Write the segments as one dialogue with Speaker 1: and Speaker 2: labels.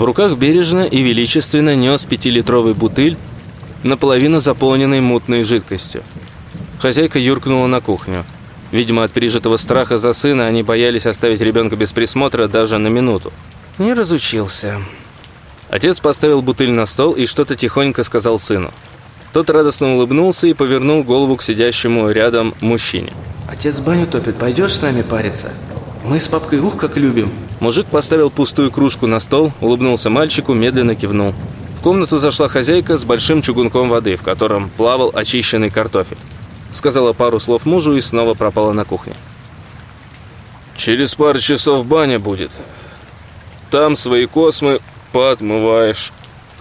Speaker 1: В руках бережно и величественно нес пятилитровый бутыль, наполовину заполненный мутной жидкостью. Хозяйка юркнула на кухню. Видимо, от пережитого страха за сына они боялись оставить ребенка без присмотра даже на минуту. Не разучился. Отец поставил бутыль на стол и что-то тихонько сказал сыну. Тот радостно улыбнулся и повернул голову к сидящему рядом мужчине. «Отец баню топит, пойдешь с нами париться? Мы с папкой ух как любим!» Мужик поставил пустую кружку на стол, улыбнулся мальчику, медленно кивнул. В комнату зашла хозяйка с большим чугунком воды, в котором плавал очищенный картофель. Сказала пару слов мужу и снова пропала на кухне.
Speaker 2: «Через пару часов баня будет. Там свои космы поотмываешь».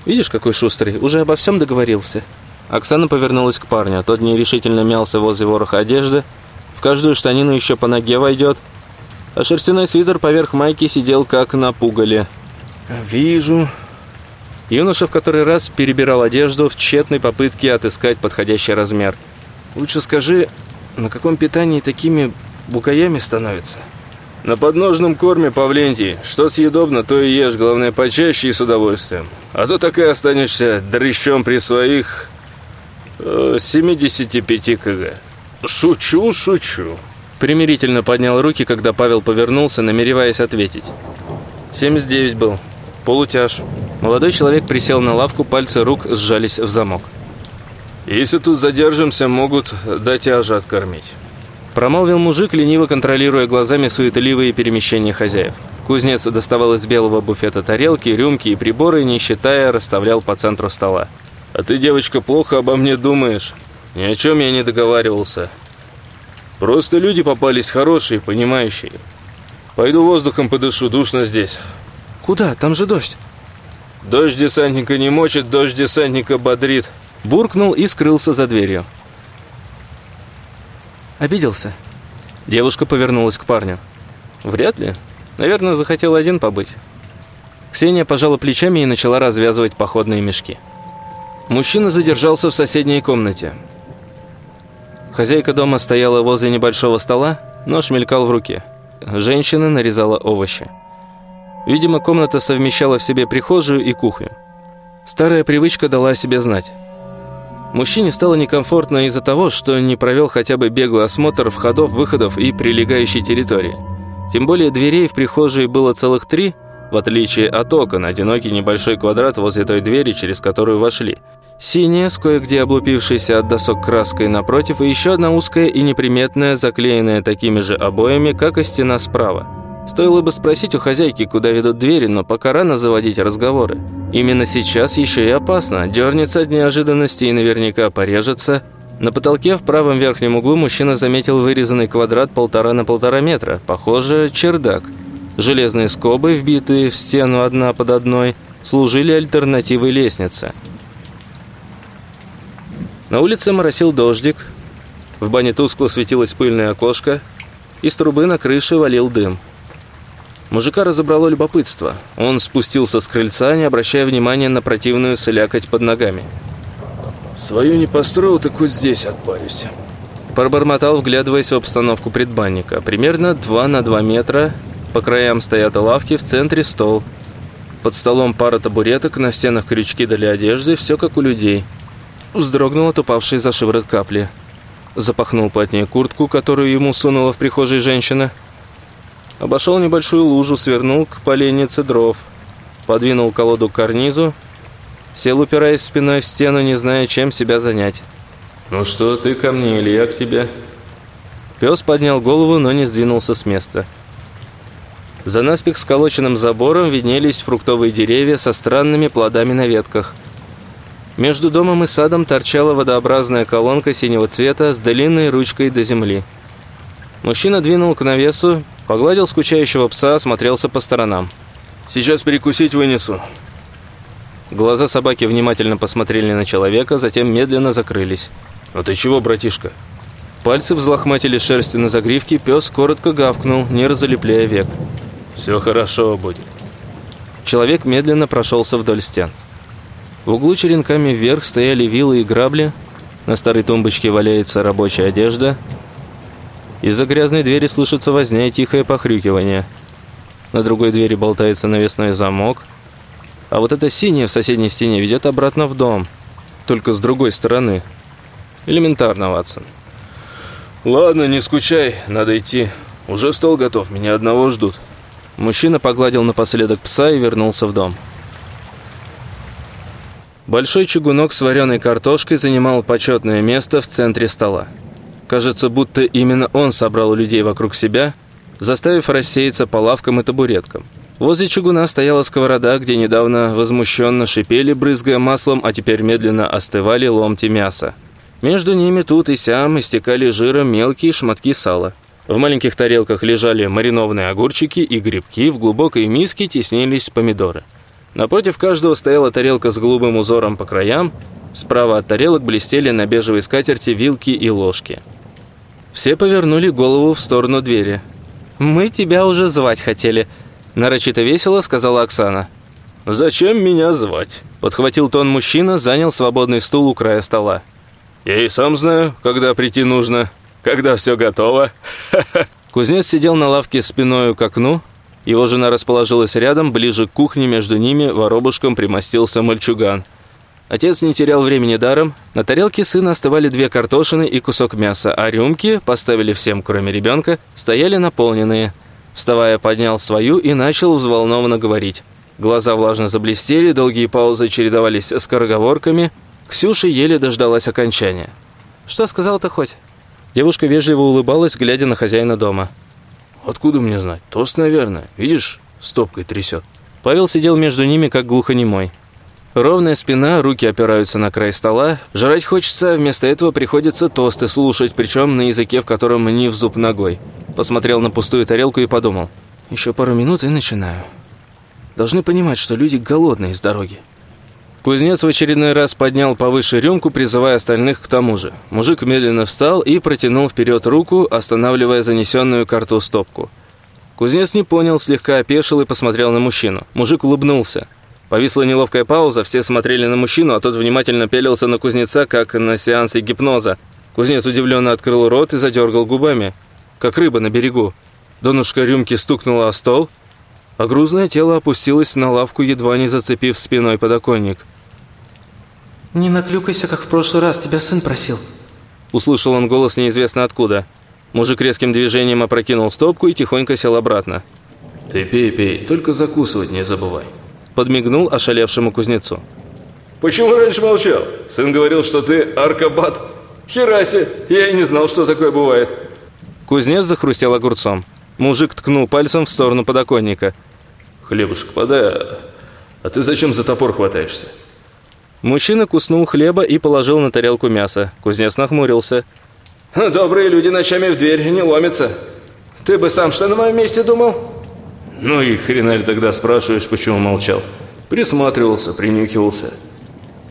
Speaker 1: «Видишь, какой шустрый, уже обо всем договорился». Оксана повернулась к парню, тот нерешительно мялся возле вороха одежды, в каждую штанину еще по ноге войдет, а шерстяной свитер поверх майки сидел как на пугале. «Вижу». Юноша в который раз перебирал одежду в тщетной попытке отыскать подходящий размер. «Лучше скажи, на каком питании такими букаями становятся?»
Speaker 2: «На подножном корме, Павлентий. Что съедобно, то и ешь, главное, почаще и с удовольствием. А то так и останешься дрыщом при своих... Э, 75 кг». «Шучу, шучу».
Speaker 1: Примирительно поднял руки, когда Павел повернулся, намереваясь ответить. 79 был. Полутяж. Молодой человек присел на лавку, пальцы рук сжались в замок.
Speaker 2: «Если тут задержимся, могут дать ажа откормить».
Speaker 1: Промолвил мужик, лениво контролируя глазами суетливые перемещения хозяев. Кузнец доставал из белого буфета тарелки, рюмки и приборы, не считая, расставлял по центру стола.
Speaker 2: «А ты, девочка, плохо обо мне думаешь. Ни о чем я не договаривался. Просто люди попались хорошие, понимающие. Пойду воздухом подышу, душно здесь.
Speaker 1: Куда? Там же дождь.
Speaker 2: Дождь десантника не мочит, дождь десантника бодрит.
Speaker 1: Буркнул и скрылся за дверью. Обиделся? Девушка повернулась к парню. Вряд ли. Наверное, захотел один побыть. Ксения пожала плечами и начала развязывать походные мешки. Мужчина задержался в соседней комнате. Хозяйка дома стояла возле небольшого стола, нож мелькал в руке. Женщина нарезала овощи. Видимо, комната совмещала в себе прихожую и кухню. Старая привычка дала о себе знать. Мужчине стало некомфортно из-за того, что не провел хотя бы беглый осмотр входов, выходов и прилегающей территории. Тем более дверей в прихожей было целых три, в отличие от окон, одинокий небольшой квадрат возле той двери, через которую вошли – Синяя, с кое-где облупившейся от досок краской напротив, и еще одна узкая и неприметная, заклеенная такими же обоями, как и стена справа. Стоило бы спросить у хозяйки, куда ведут двери, но пока рано заводить разговоры. Именно сейчас еще и опасно. Дернется от неожиданности и наверняка порежется. На потолке в правом верхнем углу мужчина заметил вырезанный квадрат полтора на полтора метра. Похоже, чердак. Железные скобы, вбитые в стену одна под одной, служили альтернативой лестнице. На улице моросил дождик, в бане тускло светилось пыльное окошко, из трубы на крыше валил дым. Мужика разобрало любопытство. Он спустился с крыльца, не обращая внимания на противную солякоть под ногами.
Speaker 2: «Свою не построил, так хоть здесь отпарюсь».
Speaker 1: Пробормотал, вглядываясь в обстановку предбанника. Примерно 2 на 2 метра, по краям стоят лавки, в центре стол. Под столом пара табуреток, на стенах крючки для одежды, все как у людей – Вздрогнул от упавшей за шиворот капли. Запахнул плотнее куртку, которую ему сунула в прихожей женщина. Обошел небольшую лужу, свернул к поленнице дров. Подвинул колоду к карнизу. Сел, упираясь спиной в стену, не зная, чем себя занять.
Speaker 2: «Ну что, ты ко мне или я к тебе?»
Speaker 1: Пес поднял голову, но не сдвинулся с места. За наспех сколоченным забором виднелись фруктовые деревья со странными плодами на ветках – между домом и садом торчала водообразная колонка синего цвета с длинной ручкой до земли. Мужчина двинул к навесу, погладил скучающего пса, осмотрелся по сторонам.
Speaker 2: «Сейчас перекусить вынесу».
Speaker 1: Глаза собаки внимательно посмотрели на человека, затем медленно закрылись.
Speaker 2: «А ты чего, братишка?»
Speaker 1: Пальцы взлохматили шерсти на загривке, пес коротко гавкнул, не разлепляя век.
Speaker 2: «Все хорошо будет».
Speaker 1: Человек медленно прошелся вдоль стен. В углу черенками вверх стояли вилы и грабли. На старой тумбочке валяется рабочая одежда. Из-за грязной двери слышится возня и тихое похрюкивание. На другой двери болтается навесной замок. А вот эта синяя в соседней стене ведет обратно в дом. Только с другой стороны. Элементарно, Ватсон.
Speaker 2: Ладно, не скучай, надо идти. Уже стол готов, меня одного ждут.
Speaker 1: Мужчина погладил напоследок пса и вернулся в дом. Большой чугунок с вареной картошкой занимал почетное место в центре стола. Кажется, будто именно он собрал людей вокруг себя, заставив рассеяться по лавкам и табуреткам. Возле чугуна стояла сковорода, где недавно возмущенно шипели, брызгая маслом, а теперь медленно остывали ломти мяса. Между ними тут и сям истекали жиром мелкие шматки сала. В маленьких тарелках лежали маринованные огурчики и грибки, в глубокой миске теснились помидоры. Напротив каждого стояла тарелка с голубым узором по краям, справа от тарелок блестели на бежевой скатерти вилки и ложки. Все повернули голову в сторону двери. «Мы тебя уже звать хотели», – нарочито весело сказала Оксана.
Speaker 2: «Зачем меня звать?»
Speaker 1: – подхватил тон мужчина, занял свободный стул у края стола.
Speaker 2: «Я и сам знаю, когда прийти нужно, когда все готово».
Speaker 1: Кузнец сидел на лавке спиною к окну, его жена расположилась рядом, ближе к кухне, между ними воробушком примостился мальчуган – Отец не терял времени даром. На тарелке сына остывали две картошины и кусок мяса, а рюмки, поставили всем, кроме ребенка, стояли наполненные. Вставая, поднял свою и начал взволнованно говорить. Глаза влажно заблестели, долгие паузы чередовались с скороговорками. Ксюша еле дождалась окончания. «Что сказал-то хоть?» Девушка вежливо улыбалась, глядя на хозяина дома.
Speaker 2: «Откуда мне знать? Тост, наверное. Видишь, стопкой трясет».
Speaker 1: Павел сидел между ними, как глухонемой. Ровная спина, руки опираются на край стола. Жрать хочется, вместо этого приходится тосты слушать, причем на языке, в котором не в зуб ногой. Посмотрел на пустую тарелку и подумал. Еще пару минут и начинаю. Должны понимать, что люди голодные с дороги. Кузнец в очередной раз поднял повыше рюмку, призывая остальных к тому же. Мужик медленно встал и протянул вперед руку, останавливая занесенную карту стопку. Кузнец не понял, слегка опешил и посмотрел на мужчину. Мужик улыбнулся. Повисла неловкая пауза, все смотрели на мужчину, а тот внимательно пелился на кузнеца, как на сеансе гипноза. Кузнец удивленно открыл рот и задергал губами, как рыба на берегу. Донышко рюмки стукнуло о стол, а грузное тело опустилось на лавку, едва не зацепив спиной подоконник.
Speaker 3: «Не наклюкайся, как в прошлый раз, тебя сын просил».
Speaker 1: Услышал он голос неизвестно откуда. Мужик резким движением опрокинул стопку и тихонько сел обратно.
Speaker 2: «Ты пей, пей, только закусывать не забывай»
Speaker 1: подмигнул ошалевшему кузнецу.
Speaker 2: «Почему раньше молчал? Сын говорил, что ты аркабат. Хераси, я и не знал, что такое бывает».
Speaker 1: Кузнец захрустел огурцом. Мужик ткнул пальцем в сторону подоконника.
Speaker 2: «Хлебушек подай, а ты зачем за топор хватаешься?»
Speaker 1: Мужчина куснул хлеба и положил на тарелку мясо. Кузнец нахмурился.
Speaker 2: «Добрые люди ночами в дверь не ломятся. Ты бы сам что на моем месте думал?» «Ну и хренарь тогда спрашиваешь, почему молчал?» Присматривался, принюхивался.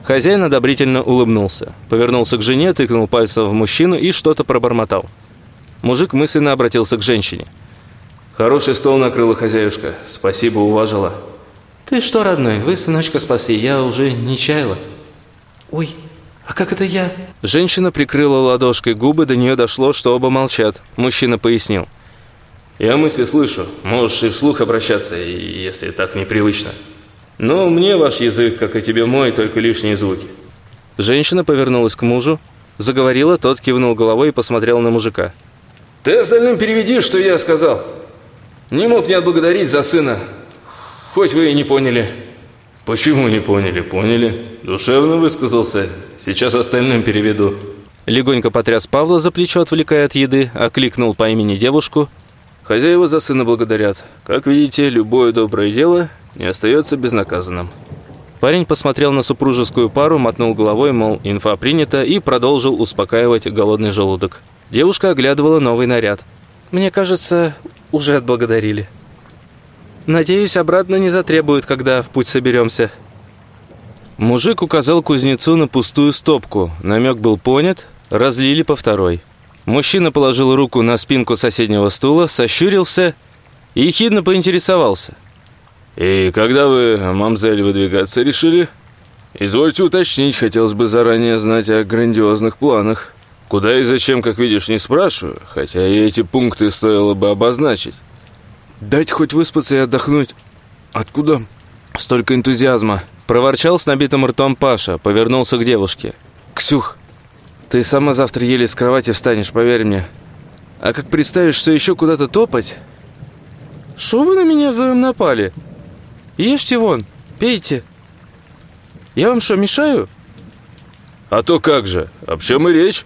Speaker 1: Хозяин одобрительно улыбнулся. Повернулся к жене, тыкнул пальцем в мужчину и что-то пробормотал. Мужик мысленно обратился к женщине.
Speaker 2: «Хороший стол накрыла хозяюшка. Спасибо, уважила».
Speaker 3: «Ты что, родной, вы сыночка спаси, я уже не чаяла». «Ой, а как это я?»
Speaker 1: Женщина прикрыла ладошкой губы, до нее дошло, что оба молчат. Мужчина пояснил.
Speaker 2: Я мысли слышу, можешь и вслух обращаться, если так непривычно. Но мне ваш язык, как и тебе мой, только лишние звуки.
Speaker 1: Женщина повернулась к мужу, заговорила, тот кивнул головой и посмотрел на мужика.
Speaker 2: Ты остальным переведи, что я сказал. Не мог не отблагодарить за сына, хоть вы и не поняли. Почему не поняли? Поняли. Душевно высказался. Сейчас остальным переведу.
Speaker 1: Легонько потряс Павла за плечо, отвлекая от еды, окликнул по имени девушку –
Speaker 2: Хозяева за сына благодарят. Как видите, любое доброе дело не остается безнаказанным.
Speaker 1: Парень посмотрел на супружескую пару, мотнул головой, мол, инфа принята, и продолжил успокаивать голодный желудок. Девушка оглядывала новый наряд. «Мне кажется, уже отблагодарили. Надеюсь, обратно не затребуют, когда в путь соберемся». Мужик указал кузнецу на пустую стопку. Намек был понят, разлили по второй. Мужчина положил руку на спинку соседнего стула, сощурился и ехидно поинтересовался.
Speaker 2: «И когда вы, мамзель, выдвигаться решили? Извольте уточнить, хотелось бы заранее знать о грандиозных планах. Куда и зачем, как видишь, не спрашиваю, хотя и эти пункты стоило бы обозначить.
Speaker 4: Дать хоть выспаться и отдохнуть. Откуда
Speaker 1: Столько энтузиазма. Проворчал с набитым ртом Паша, повернулся к девушке. «Ксюх, ты сама завтра еле с кровати встанешь, поверь мне. А как представишь, что еще куда-то топать...» «Шо вы на меня вдвоем напали? Ешьте вон, пейте. Я вам что, мешаю?»
Speaker 2: «А то как же, об чем и речь?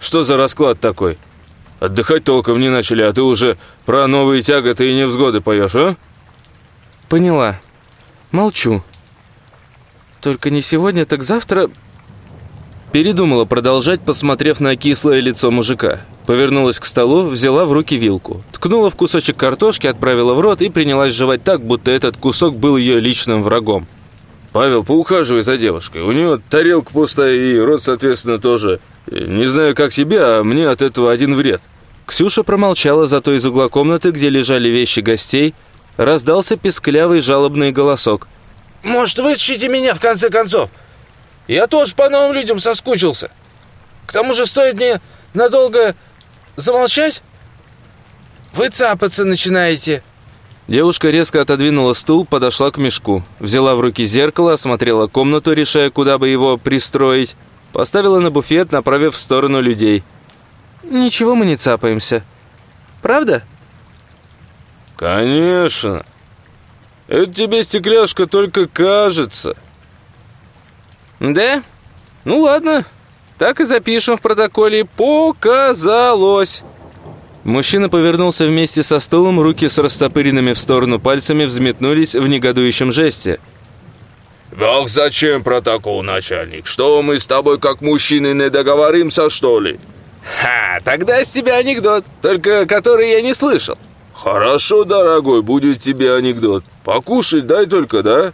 Speaker 2: Что за расклад такой? Отдыхать толком не начали, а ты уже про новые тяготы и невзгоды поешь, а?»
Speaker 1: «Поняла. Молчу. Только не сегодня, так завтра...» Передумала продолжать, посмотрев на кислое лицо мужика. Повернулась к столу, взяла в руки вилку. Ткнула в кусочек картошки, отправила в рот и принялась жевать так, будто этот кусок был ее личным врагом.
Speaker 2: «Павел, поухаживай за девушкой. У нее тарелка пустая и рот, соответственно, тоже. Не знаю, как тебе, а мне от этого один вред».
Speaker 1: Ксюша промолчала, зато из угла комнаты, где лежали вещи гостей, раздался песклявый жалобный голосок.
Speaker 4: «Может, вытащите меня, в конце концов? Я тоже по новым людям соскучился. К тому же стоит мне надолго замолчать? Вы цапаться начинаете».
Speaker 1: Девушка резко отодвинула стул, подошла к мешку, взяла в руки зеркало, осмотрела комнату, решая, куда бы его пристроить, поставила на буфет, направив в сторону людей. «Ничего мы не цапаемся. Правда?»
Speaker 2: «Конечно. Это тебе стекляшка только кажется».
Speaker 1: «Да? Ну ладно. Так и запишем в протоколе. Показалось». Мужчина повернулся вместе со стулом, руки с растопыренными в сторону пальцами взметнулись в негодующем жесте.
Speaker 2: «Ах, зачем протокол, начальник? Что мы с тобой как мужчины не договоримся, что ли?»
Speaker 1: «Ха, тогда с тебя анекдот, только который я не слышал».
Speaker 2: «Хорошо, дорогой, будет тебе анекдот. Покушать дай только, да?»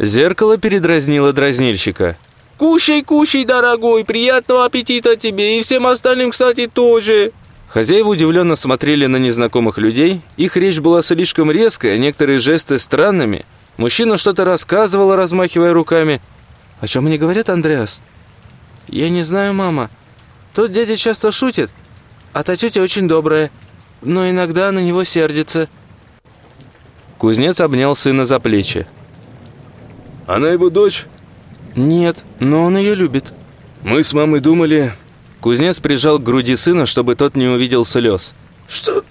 Speaker 1: Зеркало передразнило дразнильщика.
Speaker 4: «Кушай, кушай, дорогой, приятного аппетита тебе и всем остальным, кстати, тоже!»
Speaker 1: Хозяева удивленно смотрели на незнакомых людей. Их речь была слишком резкой, а некоторые жесты странными. Мужчина что-то рассказывал, размахивая руками. «О чем они говорят, Андреас?» «Я не знаю, мама. Тот дядя часто шутит, а та тетя очень добрая, но иногда на него сердится». Кузнец обнял сына за плечи.
Speaker 2: «Она его дочь?»
Speaker 1: «Нет, но он ее любит».
Speaker 2: «Мы с мамой думали,
Speaker 1: Кузнец прижал к груди сына, чтобы тот не увидел слез.
Speaker 4: «Что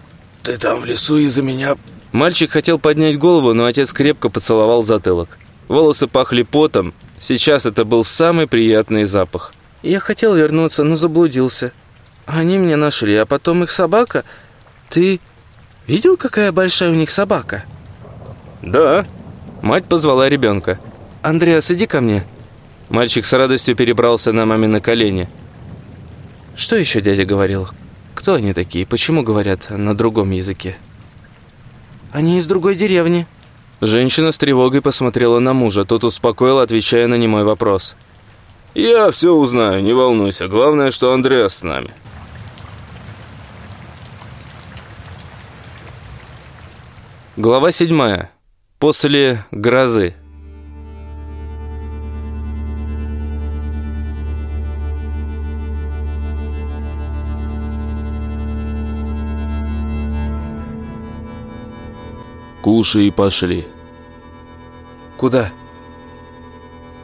Speaker 4: ты там в лесу из-за меня...»
Speaker 1: Мальчик хотел поднять голову, но отец крепко поцеловал затылок. Волосы пахли потом. Сейчас это был самый приятный запах. «Я хотел вернуться, но заблудился. Они меня нашли, а потом их собака... Ты видел, какая большая у них собака?»
Speaker 2: «Да».
Speaker 1: Мать позвала ребенка. «Андреас, иди ко мне». Мальчик с радостью перебрался на мамины колени. Что еще дядя говорил? Кто они такие? Почему говорят на другом языке? Они из другой деревни. Женщина с тревогой посмотрела на мужа. Тот успокоил, отвечая на немой вопрос.
Speaker 2: «Я все узнаю, не волнуйся. Главное, что Андреас с нами».
Speaker 1: Глава седьмая. После грозы.
Speaker 2: Кушай и пошли.
Speaker 1: Куда?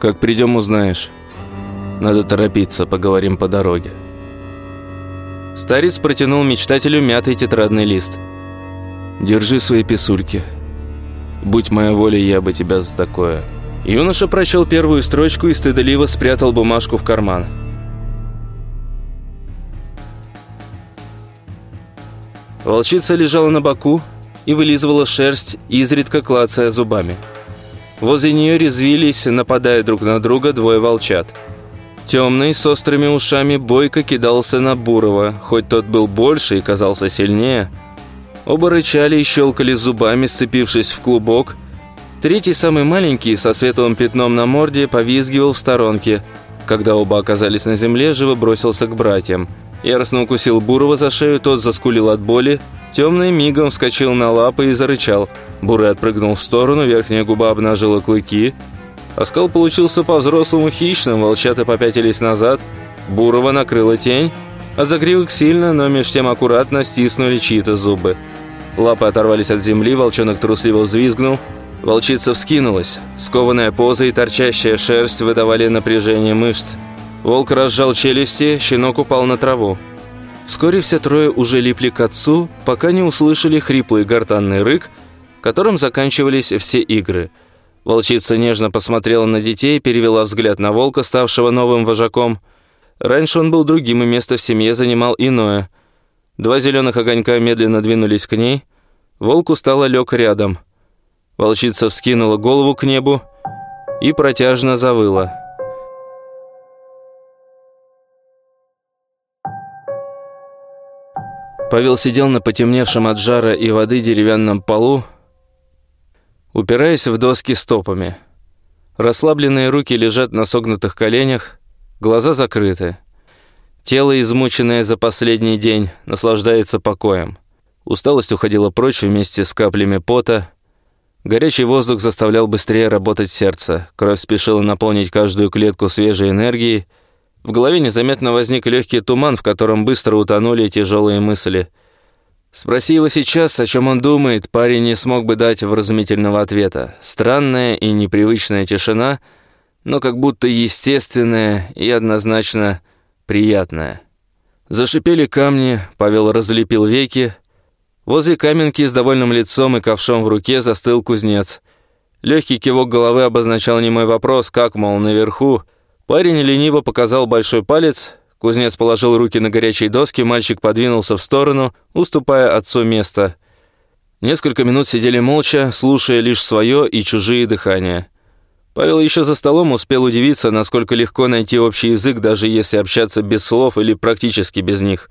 Speaker 2: Как придем, узнаешь. Надо торопиться, поговорим по дороге.
Speaker 1: Старец протянул мечтателю мятый тетрадный лист.
Speaker 2: Держи свои писульки. Будь моя воля, я бы тебя за такое.
Speaker 1: Юноша прочел первую строчку и стыдливо спрятал бумажку в карман. Волчица лежала на боку, и вылизывала шерсть, изредка клацая зубами. Возле нее резвились, нападая друг на друга, двое волчат. Темный, с острыми ушами, бойко кидался на Бурова, хоть тот был больше и казался сильнее. Оба рычали и щелкали зубами, сцепившись в клубок. Третий, самый маленький, со светлым пятном на морде, повизгивал в сторонке. Когда оба оказались на земле, живо бросился к братьям. Яростно укусил Бурова за шею, тот заскулил от боли, Темный мигом вскочил на лапы и зарычал. Бурый отпрыгнул в сторону, верхняя губа обнажила клыки. Оскал получился по-взрослому хищным, волчата попятились назад. Бурова накрыла тень, а загривок сильно, но меж тем аккуратно стиснули чьи-то зубы. Лапы оторвались от земли, волчонок трусливо взвизгнул. Волчица вскинулась. Скованная поза и торчащая шерсть выдавали напряжение мышц. Волк разжал челюсти, щенок упал на траву. Вскоре все трое уже липли к отцу, пока не услышали хриплый гортанный рык, которым заканчивались все игры. Волчица нежно посмотрела на детей, перевела взгляд на волка, ставшего новым вожаком. Раньше он был другим, и место в семье занимал иное. Два зеленых огонька медленно двинулись к ней. Волк устало лег рядом – Волчица вскинула голову к небу и протяжно завыла. Павел сидел на потемневшем от жара и воды деревянном полу, упираясь в доски стопами. Расслабленные руки лежат на согнутых коленях, глаза закрыты. Тело, измученное за последний день, наслаждается покоем. Усталость уходила прочь вместе с каплями пота, Горячий воздух заставлял быстрее работать сердце, кровь спешила наполнить каждую клетку свежей энергией. В голове незаметно возник легкий туман, в котором быстро утонули тяжелые мысли. Спроси его сейчас, о чем он думает, парень не смог бы дать вразумительного ответа. Странная и непривычная тишина, но как будто естественная и однозначно приятная. Зашипели камни, Павел разлепил веки, Возле каменки с довольным лицом и ковшом в руке застыл кузнец. Легкий кивок головы обозначал немой вопрос, как, мол, наверху. Парень лениво показал большой палец, кузнец положил руки на горячие доски, мальчик подвинулся в сторону, уступая отцу место. Несколько минут сидели молча, слушая лишь свое и чужие дыхания. Павел еще за столом успел удивиться, насколько легко найти общий язык, даже если общаться без слов или практически без них.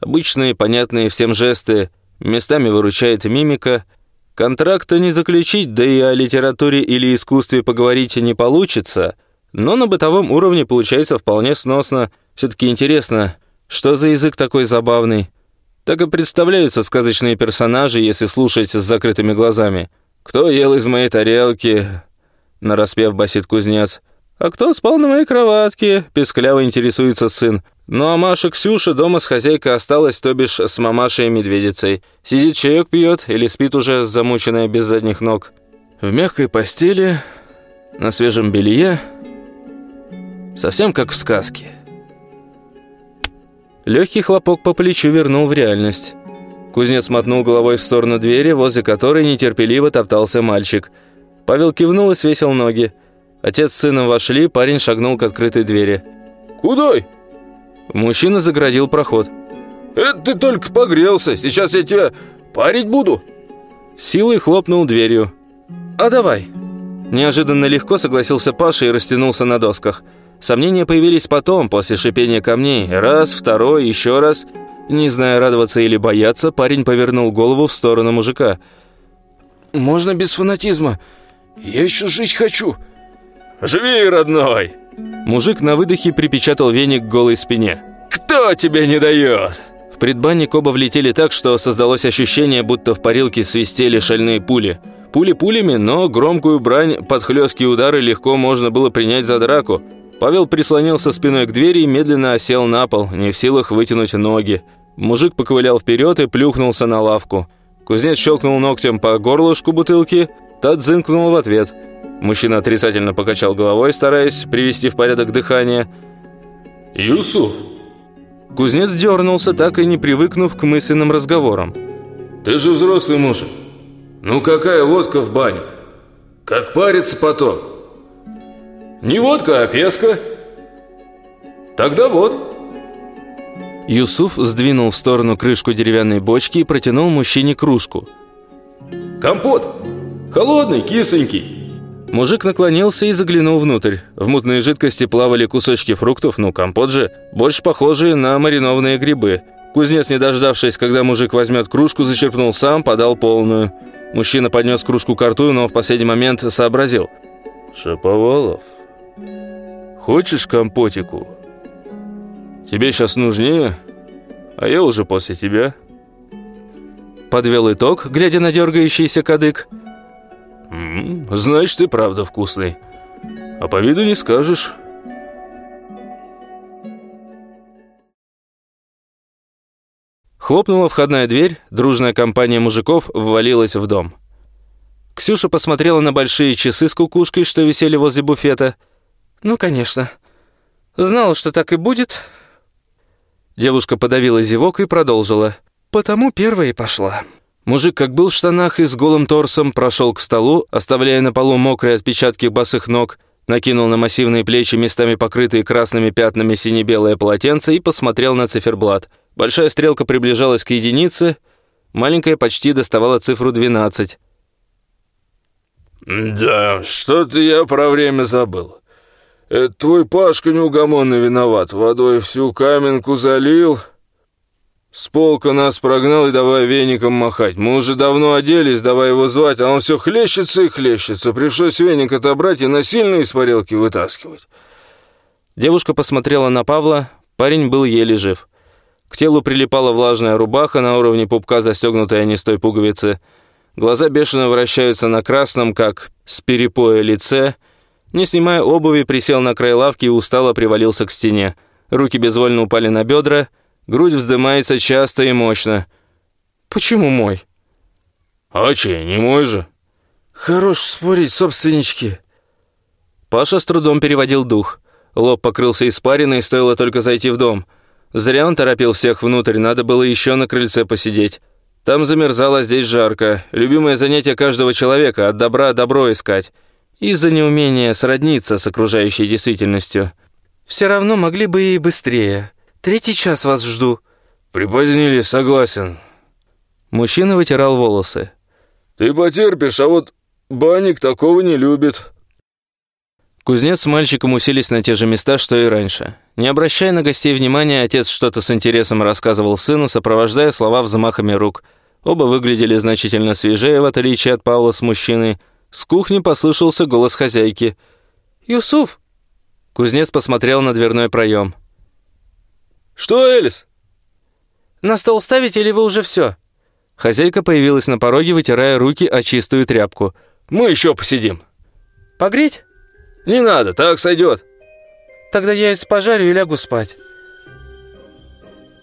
Speaker 1: Обычные, понятные всем жесты, Местами выручает мимика. Контракта не заключить, да и о литературе или искусстве поговорить не получится. Но на бытовом уровне получается вполне сносно. Все-таки интересно, что за язык такой забавный? Так и представляются сказочные персонажи, если слушать с закрытыми глазами. «Кто ел из моей тарелки?» Нараспев басит кузнец. «А кто спал на моей кроватке?» Пескляво интересуется сын. Ну а Маша Ксюша дома с хозяйкой осталась, то бишь с мамашей и медведицей. Сидит чаек пьет или спит уже замученная без задних ног. В мягкой постели, на свежем белье, совсем как в сказке. Легкий хлопок по плечу вернул в реальность. Кузнец мотнул головой в сторону двери, возле которой нетерпеливо топтался мальчик. Павел кивнул и свесил ноги. Отец с сыном вошли, парень шагнул к открытой двери.
Speaker 2: «Куда?»
Speaker 1: Мужчина заградил проход.
Speaker 2: «Это ты только погрелся, сейчас я тебя парить буду!»
Speaker 1: Силой хлопнул дверью. «А давай!» Неожиданно легко согласился Паша и растянулся на досках. Сомнения появились потом, после шипения камней. Раз, второй, еще раз. Не зная, радоваться или бояться, парень повернул голову в сторону мужика.
Speaker 4: «Можно без фанатизма? Я еще жить хочу!»
Speaker 2: «Живи, родной!»
Speaker 1: Мужик на выдохе припечатал веник к голой спине.
Speaker 2: «Кто тебе не дает?»
Speaker 1: В предбанник оба влетели так, что создалось ощущение, будто в парилке свистели шальные пули. Пули пулями, но громкую брань под хлесткие удары легко можно было принять за драку. Павел прислонился спиной к двери и медленно осел на пол, не в силах вытянуть ноги. Мужик поковылял вперед и плюхнулся на лавку. Кузнец щелкнул ногтем по горлышку бутылки, тот зынкнул в ответ – Мужчина отрицательно покачал головой, стараясь привести в порядок дыхание.
Speaker 2: «Юсуф!»
Speaker 1: Кузнец дернулся, так и не привыкнув к мысленным разговорам.
Speaker 2: «Ты же взрослый мужик. Ну какая водка в бане? Как париться потом? Не водка, а песка. Тогда вот».
Speaker 1: Юсуф сдвинул в сторону крышку деревянной бочки и протянул мужчине кружку.
Speaker 2: «Компот! Холодный, кисленький!»
Speaker 1: Мужик наклонился и заглянул внутрь. В мутной жидкости плавали кусочки фруктов, ну компот же, больше похожие на маринованные грибы. Кузнец, не дождавшись, когда мужик возьмет кружку, зачерпнул сам, подал полную. Мужчина поднес кружку к рту, но в последний момент сообразил.
Speaker 2: «Шаповалов, хочешь компотику? Тебе сейчас нужнее, а я уже после тебя».
Speaker 1: Подвел итог, глядя на дергающийся кадык –
Speaker 2: М -м, «Значит, ты правда вкусный. А по виду не скажешь».
Speaker 1: Хлопнула входная дверь, дружная компания мужиков ввалилась в дом. Ксюша посмотрела на большие часы с кукушкой, что висели возле буфета. «Ну, конечно. Знала, что так и будет». Девушка подавила зевок и продолжила. «Потому первая и пошла». Мужик, как был в штанах и с голым торсом, прошел к столу, оставляя на полу мокрые отпечатки босых ног, накинул на массивные плечи, местами покрытые красными пятнами сине-белое полотенце и посмотрел на циферблат. Большая стрелка приближалась к единице, маленькая почти доставала цифру 12.
Speaker 2: «Да, что-то я про время забыл. Это твой Пашка неугомонный виноват, водой всю каменку залил...» С полка нас прогнал и давай веником махать. Мы уже давно оделись, давай его звать, а он все хлещется и хлещется. Пришлось веник отобрать и насильно из парилки вытаскивать.
Speaker 1: Девушка посмотрела на Павла, парень был еле жив. К телу прилипала влажная рубаха на уровне пупка, застегнутая не с той пуговицы. Глаза бешено вращаются на красном, как с перепоя лице. Не снимая обуви, присел на край лавки и устало привалился к стене. Руки безвольно упали на бедра, Грудь вздымается часто и мощно. Почему мой?
Speaker 2: А чей, не мой же?
Speaker 1: Хорош спорить, собственнички. Паша с трудом переводил дух. Лоб покрылся испариной, стоило только зайти в дом. Зря он торопил всех внутрь, надо было еще на крыльце посидеть. Там замерзало, здесь жарко. Любимое занятие каждого человека — от добра добро искать. Из-за неумения сродниться с окружающей действительностью. Все равно могли бы и быстрее. Третий час вас жду».
Speaker 2: «Припозднились, согласен».
Speaker 1: Мужчина вытирал волосы.
Speaker 2: «Ты потерпишь, а вот банник такого не любит».
Speaker 1: Кузнец с мальчиком уселись на те же места, что и раньше. Не обращая на гостей внимания, отец что-то с интересом рассказывал сыну, сопровождая слова взмахами рук. Оба выглядели значительно свежее, в отличие от Павла с мужчиной. С кухни послышался голос хозяйки. «Юсуф!» Кузнец посмотрел на дверной проем.
Speaker 2: «Что, Элис?»
Speaker 1: «На стол ставить или вы уже все?» Хозяйка появилась на пороге, вытирая руки о чистую тряпку.
Speaker 2: «Мы еще посидим».
Speaker 1: «Погреть?»
Speaker 2: «Не надо, так сойдет».
Speaker 1: «Тогда я пожарю и лягу спать».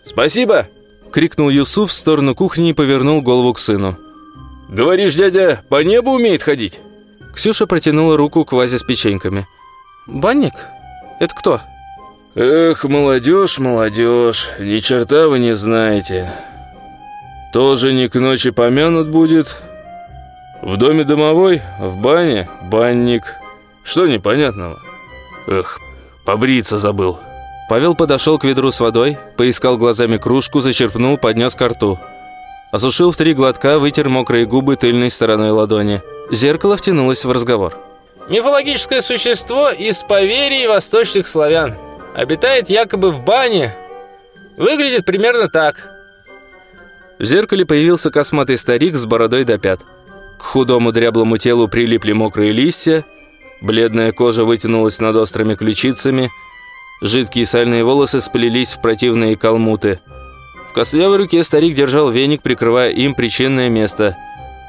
Speaker 2: «Спасибо!» — крикнул Юсуф в сторону кухни и повернул голову к сыну. «Говоришь, дядя по небу умеет ходить?»
Speaker 1: Ксюша протянула руку к вазе с печеньками. «Банник? Это кто?»
Speaker 2: «Эх, молодежь, молодежь, ни черта вы не знаете. Тоже не к ночи помянут будет. В доме домовой, в бане банник. Что непонятного? Эх, побриться забыл».
Speaker 1: Павел подошел к ведру с водой, поискал глазами кружку, зачерпнул, поднес ко рту. Осушил в три глотка, вытер мокрые губы тыльной стороной ладони. Зеркало втянулось в разговор.
Speaker 4: «Мифологическое существо из поверий восточных славян», Обитает якобы в бане. Выглядит примерно так.
Speaker 1: В зеркале появился косматый старик с бородой до пят. К худому дряблому телу прилипли мокрые листья, бледная кожа вытянулась над острыми ключицами, жидкие сальные волосы сплелись в противные калмуты. Костлявой руке старик держал веник, прикрывая им причинное место.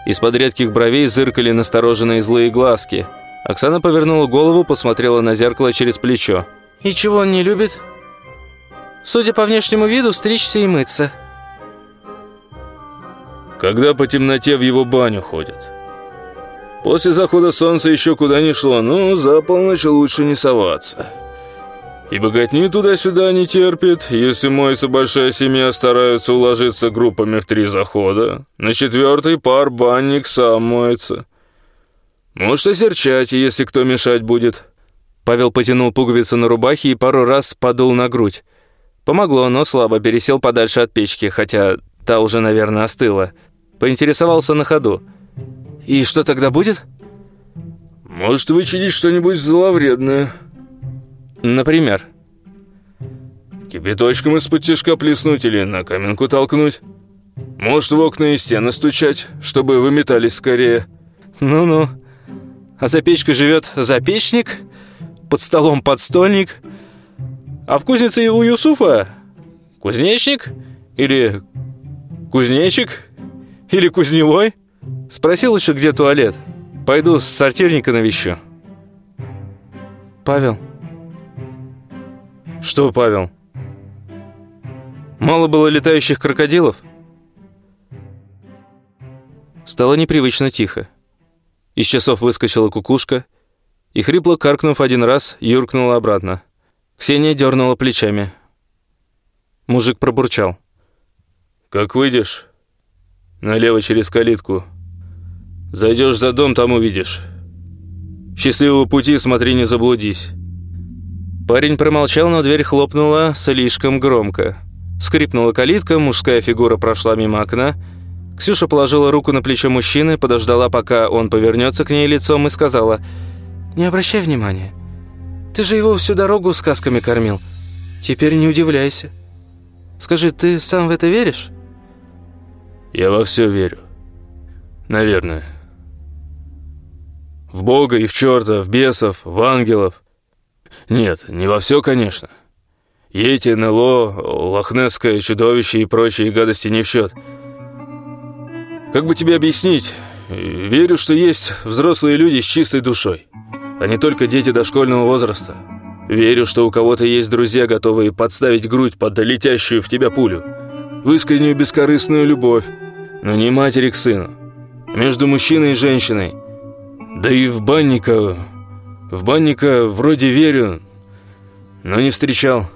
Speaker 1: Из-под редких бровей зыркали настороженные злые глазки. Оксана повернула голову, посмотрела на зеркало через плечо. «И чего он не любит?» «Судя по внешнему виду, стричься и мыться».
Speaker 2: «Когда по темноте в его баню ходят?» «После захода солнца еще куда ни шло, но за полночь лучше не соваться». И богатни туда-сюда не терпит. Если моется большая семья, стараются уложиться группами в три захода. На четвертый пар банник сам моется. Может осерчать, если кто мешать будет.
Speaker 1: Павел потянул пуговицу на рубахе и пару раз подул на грудь. Помогло, но слабо, пересел подальше от печки, хотя та уже, наверное, остыла. Поинтересовался на ходу. «И что тогда будет?»
Speaker 2: «Может, вычудить что-нибудь зловредное».
Speaker 1: «Например?»
Speaker 2: «Кипяточком из-под тяжка плеснуть или на каменку толкнуть. Может, в окна и стены стучать, чтобы выметались скорее».
Speaker 1: «Ну-ну. А за печкой живет запечник?» под столом подстольник. А в кузнице у Юсуфа кузнечник или кузнечик или кузневой. Спросил еще, где туалет. Пойду с сортирника навещу. Павел. Что, Павел? Мало было летающих крокодилов? Стало непривычно тихо. Из часов выскочила кукушка и, хрипло каркнув один раз, юркнула обратно. Ксения дернула плечами. Мужик пробурчал.
Speaker 2: «Как выйдешь, налево через калитку. Зайдешь за дом, там увидишь. Счастливого пути, смотри, не заблудись».
Speaker 1: Парень промолчал, но дверь хлопнула слишком громко. Скрипнула калитка, мужская фигура прошла мимо окна. Ксюша положила руку на плечо мужчины, подождала, пока он повернется к ней лицом и сказала, «Не обращай внимания. Ты же его всю дорогу сказками кормил. Теперь не удивляйся. Скажи, ты сам в это веришь?»
Speaker 2: «Я во все верю. Наверное. В Бога и в черта, в бесов, в ангелов. Нет, не во все, конечно. Йети, НЛО, лохнесское чудовище и прочие гадости не в счет. Как бы тебе объяснить? Верю, что есть взрослые люди с чистой душой, а не только дети дошкольного возраста. Верю, что у кого-то есть друзья, готовые подставить грудь под летящую в тебя пулю. В искреннюю бескорыстную любовь, но не матери к сыну. Между мужчиной и женщиной. Да и в банника... В банника вроде верю, но не встречал.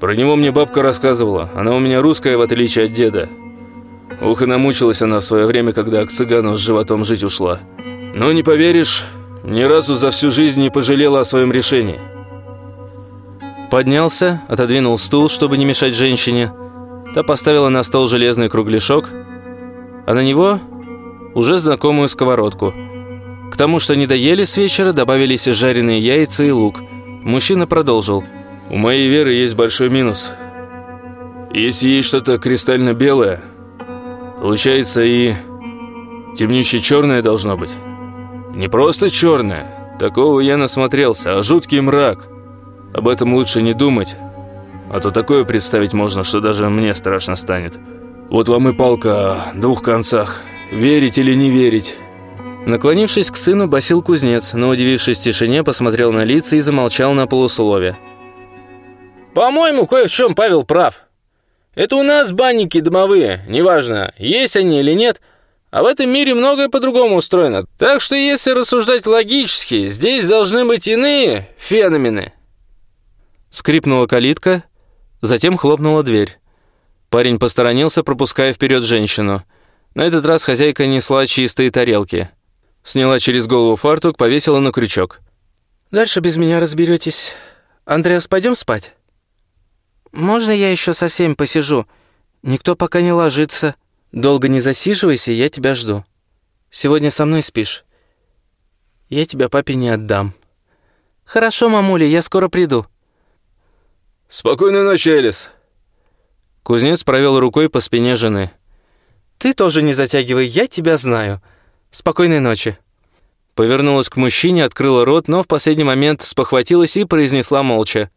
Speaker 2: Про него мне бабка рассказывала. Она у меня русская, в отличие от деда. Ух, и намучилась она в свое время, когда к цыгану с животом жить ушла. Но не поверишь, ни разу за всю жизнь не пожалела о своем решении.
Speaker 1: Поднялся, отодвинул стул, чтобы не мешать женщине. Та поставила на стол железный кругляшок, а на него уже знакомую сковородку. К тому, что не доели с вечера, добавились жареные яйца и лук. Мужчина продолжил – у моей веры есть большой минус. Если есть что-то кристально белое, получается и темнюще черное должно быть. Не просто черное, такого я насмотрелся, а жуткий мрак. Об этом лучше не думать, а то такое представить можно, что даже мне страшно станет. Вот вам и палка о двух концах. Верить или не верить.
Speaker 3: Наклонившись к сыну, басил кузнец, но, удивившись тишине, посмотрел на лица и замолчал на полуслове.
Speaker 4: По-моему, кое в чем Павел прав. Это у нас банники домовые, неважно, есть они или нет, а в этом мире многое по-другому устроено. Так что если рассуждать логически, здесь должны быть иные феномены.
Speaker 1: Скрипнула калитка, затем хлопнула дверь. Парень посторонился, пропуская вперед женщину. На этот раз хозяйка несла чистые тарелки. Сняла через голову фартук, повесила на крючок.
Speaker 3: «Дальше без меня разберетесь. Андреас, пойдем спать?» «Можно я еще со всеми посижу? Никто пока не ложится. Долго не засиживайся, я тебя жду. Сегодня со мной спишь. Я тебя папе не отдам». «Хорошо, мамуля, я скоро приду».
Speaker 2: «Спокойной ночи, Элис».
Speaker 1: Кузнец провел рукой по спине жены.
Speaker 3: «Ты тоже не затягивай, я тебя знаю. Спокойной ночи».
Speaker 1: Повернулась к мужчине, открыла рот, но в последний момент спохватилась и произнесла молча.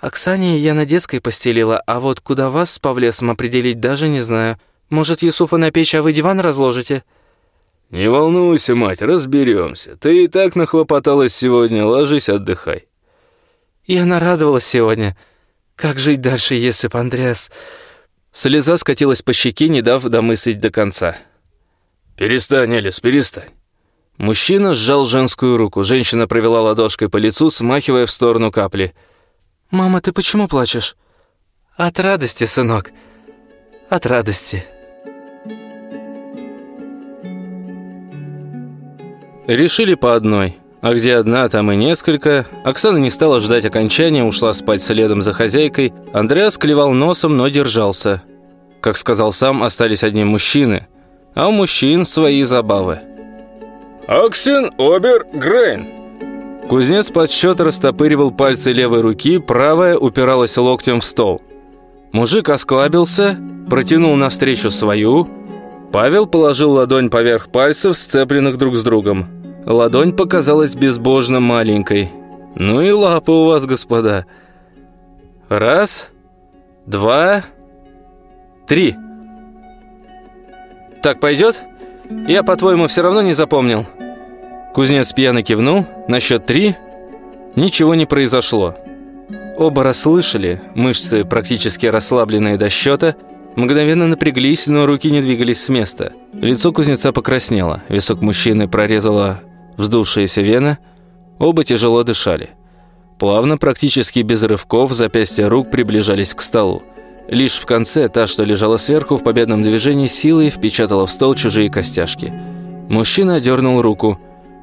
Speaker 3: Оксане я на детской постелила, а вот куда вас с Павлесом определить даже не знаю. Может, Юсуфа на печь, а вы диван разложите?»
Speaker 2: «Не волнуйся, мать, разберемся. Ты и так нахлопоталась сегодня, ложись, отдыхай».
Speaker 3: Я нарадовалась сегодня. Как жить дальше, если б Андреас...
Speaker 1: Слеза скатилась по щеке, не дав домыслить до конца.
Speaker 2: «Перестань, Элис, перестань».
Speaker 1: Мужчина сжал женскую руку. Женщина провела ладошкой по лицу, смахивая в сторону капли –
Speaker 3: «Мама, ты почему плачешь?» «От радости, сынок. От радости».
Speaker 1: Решили по одной. А где одна, там и несколько. Оксана не стала ждать окончания, ушла спать следом за хозяйкой. Андреас клевал носом, но держался. Как сказал сам, остались одни мужчины. А у мужчин свои забавы.
Speaker 2: «Аксен Обер Грейн»,
Speaker 1: Кузнец под счет растопыривал пальцы левой руки, правая упиралась локтем в стол. Мужик осклабился, протянул навстречу свою. Павел положил ладонь поверх пальцев, сцепленных друг с другом. Ладонь показалась безбожно маленькой. «Ну и лапы у вас, господа!» «Раз, два, три!» «Так пойдет? Я, по-твоему, все равно не запомнил?» Кузнец пьяно кивнул. На счет три ничего не произошло. Оба расслышали, мышцы практически расслабленные до счета. Мгновенно напряглись, но руки не двигались с места. Лицо кузнеца покраснело, висок мужчины прорезала вздувшаяся вена, оба тяжело дышали. Плавно, практически без рывков, запястья рук приближались к столу. Лишь в конце та, что лежала сверху, в победном движении силой впечатала в стол чужие костяшки. Мужчина дернул руку.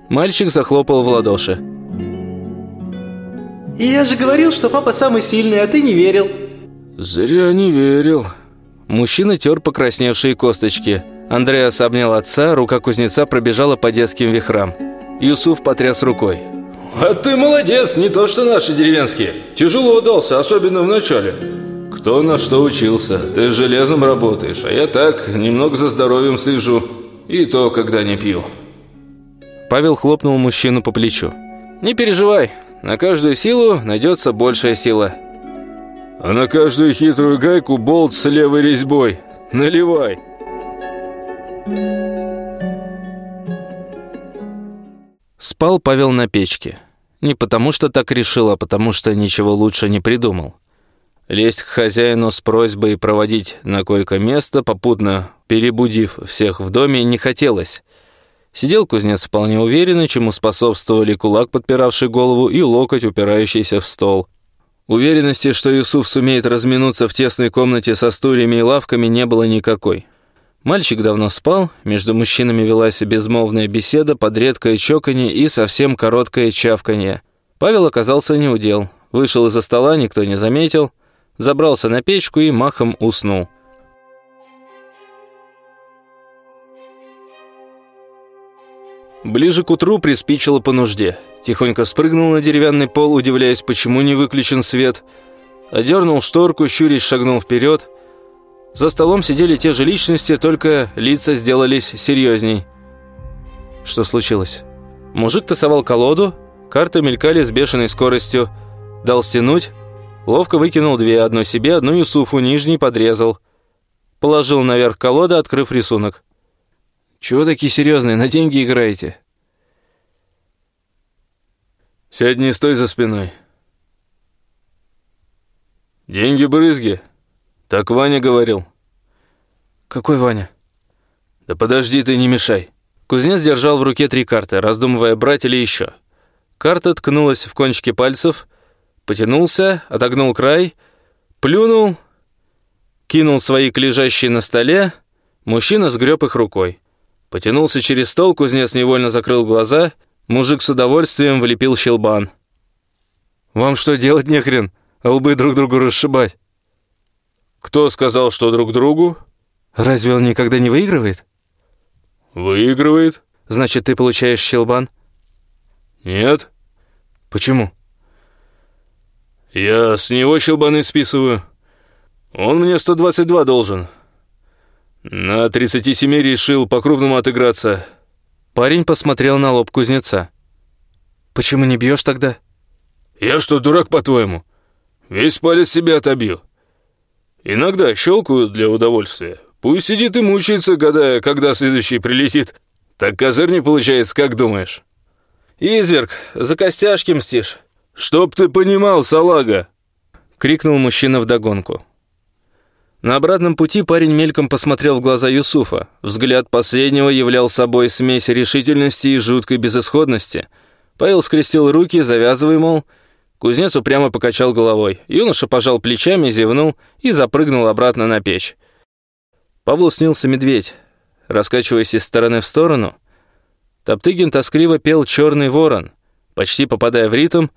Speaker 1: Мальчик захлопал в ладоши.
Speaker 3: «Я же говорил, что папа самый сильный, а ты не верил».
Speaker 2: «Зря не верил».
Speaker 1: Мужчина тер покрасневшие косточки. Андреас обнял отца, рука кузнеца пробежала по детским вихрам. Юсуф потряс рукой.
Speaker 2: «А ты молодец, не то что наши деревенские. Тяжело удался, особенно в начале. Кто на что учился. Ты с железом работаешь, а я так, немного за здоровьем слежу. И то, когда не пью».
Speaker 1: Павел хлопнул мужчину по плечу. «Не переживай, на каждую силу найдется большая сила».
Speaker 2: «А на каждую хитрую гайку болт с левой резьбой. Наливай!»
Speaker 1: Спал Павел на печке. Не потому что так решил, а потому что ничего лучше не придумал. Лезть к хозяину с просьбой проводить на койко-место, попутно перебудив всех в доме, не хотелось. Сидел кузнец вполне уверенно, чему способствовали кулак, подпиравший голову, и локоть, упирающийся в стол. Уверенности, что Юсуф сумеет разминуться в тесной комнате со стульями и лавками, не было никакой. Мальчик давно спал, между мужчинами велась безмолвная беседа под редкое чоканье и совсем короткое чавканье. Павел оказался неудел. Вышел из-за стола, никто не заметил, забрался на печку и махом уснул. Ближе к утру приспичило по нужде. Тихонько спрыгнул на деревянный пол, удивляясь, почему не выключен свет. Одернул шторку, щурясь шагнул вперед. За столом сидели те же личности, только лица сделались серьезней. Что случилось? Мужик тасовал колоду, карты мелькали с бешеной скоростью. Дал стянуть, ловко выкинул две, одну себе, одну Юсуфу, нижний подрезал. Положил наверх колоды, открыв рисунок. «Чего такие серьезные? На деньги играете?»
Speaker 2: «Сядь, не стой за спиной». «Деньги брызги?» Так Ваня говорил.
Speaker 1: «Какой Ваня?»
Speaker 2: «Да подожди ты, не мешай».
Speaker 1: Кузнец держал в руке три карты, раздумывая, брать или еще. Карта ткнулась в кончики пальцев, потянулся, отогнул край, плюнул, кинул свои к лежащей на столе, мужчина сгреб их рукой. Потянулся через стол, кузнец невольно закрыл глаза, мужик с удовольствием влепил щелбан. «Вам что, делать нехрен? Лбы друг другу расшибать?»
Speaker 2: «Кто сказал, что друг другу?»
Speaker 1: «Разве он никогда не выигрывает?»
Speaker 2: «Выигрывает».
Speaker 1: «Значит, ты получаешь щелбан?»
Speaker 2: «Нет».
Speaker 1: «Почему?»
Speaker 2: «Я с него щелбаны списываю. Он мне 122 должен. На 37 решил по-крупному отыграться».
Speaker 1: Парень посмотрел на лоб кузнеца. «Почему не бьешь тогда?»
Speaker 2: «Я что, дурак, по-твоему? Весь палец себе отобью. Иногда щелкаю для удовольствия. Пусть сидит и мучается, гадая, когда следующий прилетит. Так козырь не получается, как думаешь?»
Speaker 1: «Изверг, за костяшки мстишь».
Speaker 2: «Чтоб ты понимал, салага!»
Speaker 1: — крикнул мужчина вдогонку. На обратном пути парень мельком посмотрел в глаза Юсуфа. Взгляд последнего являл собой смесь решительности и жуткой безысходности. Павел скрестил руки, завязывая, мол... Кузнец упрямо покачал головой. Юноша пожал плечами, зевнул и запрыгнул обратно на печь. Павлу снился медведь. Раскачиваясь из стороны в сторону, Топтыгин тоскливо пел «Черный ворон», почти попадая в ритм,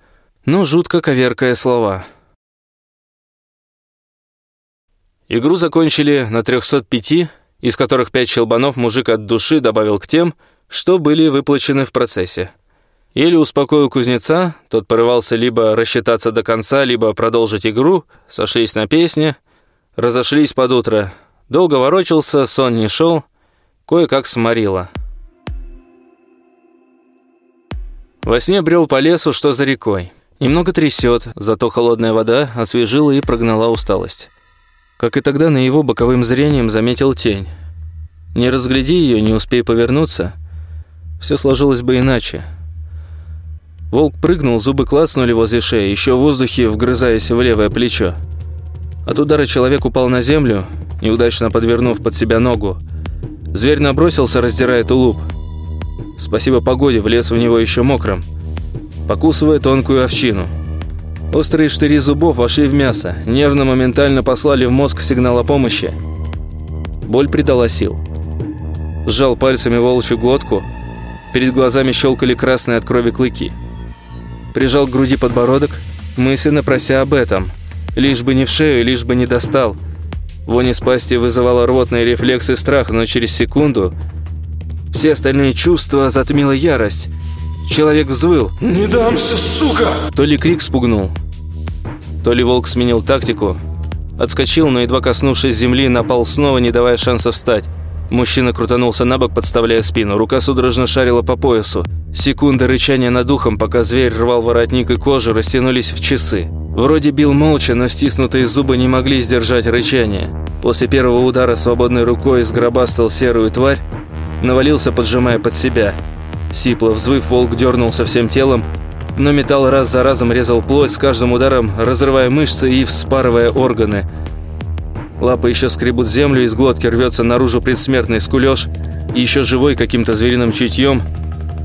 Speaker 1: но жутко коверкая слова. Игру закончили на 305, из которых пять щелбанов мужик от души добавил к тем, что были выплачены в процессе. Еле успокоил кузнеца, тот порывался либо рассчитаться до конца, либо продолжить игру, сошлись на песне, разошлись под утро. Долго ворочался, сон не шел, кое-как сморило. Во сне брел по лесу, что за рекой. Немного трясет, зато холодная вода освежила и прогнала усталость. Как и тогда, на его боковым зрением заметил тень. Не разгляди ее, не успей повернуться, все сложилось бы иначе. Волк прыгнул, зубы клацнули возле шеи, еще в воздухе вгрызаясь в левое плечо. От удара человек упал на землю, неудачно подвернув под себя ногу. Зверь набросился, раздирая тулуп. Спасибо погоде, в лес у него еще мокрым. Покусывая тонкую овчину. Острые штыри зубов вошли в мясо, нервно моментально послали в мозг сигнал о помощи. Боль придала сил. Сжал пальцами волчью глотку, перед глазами щелкали красные от крови клыки. Прижал к груди подбородок, мысленно прося об этом. Лишь бы не в шею, лишь бы не достал. Вонь из пасти вызывала рвотные рефлексы страх, но через секунду все остальные чувства затмила ярость. Человек взвыл.
Speaker 2: «Не дамся, сука!»
Speaker 1: То ли крик спугнул, то ли волк сменил тактику. Отскочил, но едва коснувшись земли, напал снова, не давая шанса встать. Мужчина крутанулся на бок, подставляя спину. Рука судорожно шарила по поясу. Секунды рычания над ухом, пока зверь рвал воротник и кожу, растянулись в часы. Вроде бил молча, но стиснутые зубы не могли сдержать рычание. После первого удара свободной рукой сгробастал серую тварь, навалился, поджимая под себя. Сипло взвыв, волк дернулся всем телом, но металл раз за разом резал плоть, с каждым ударом разрывая мышцы и вспарывая органы. Лапы еще скребут землю, из глотки рвется наружу предсмертный скулеж, и еще живой каким-то звериным чутьем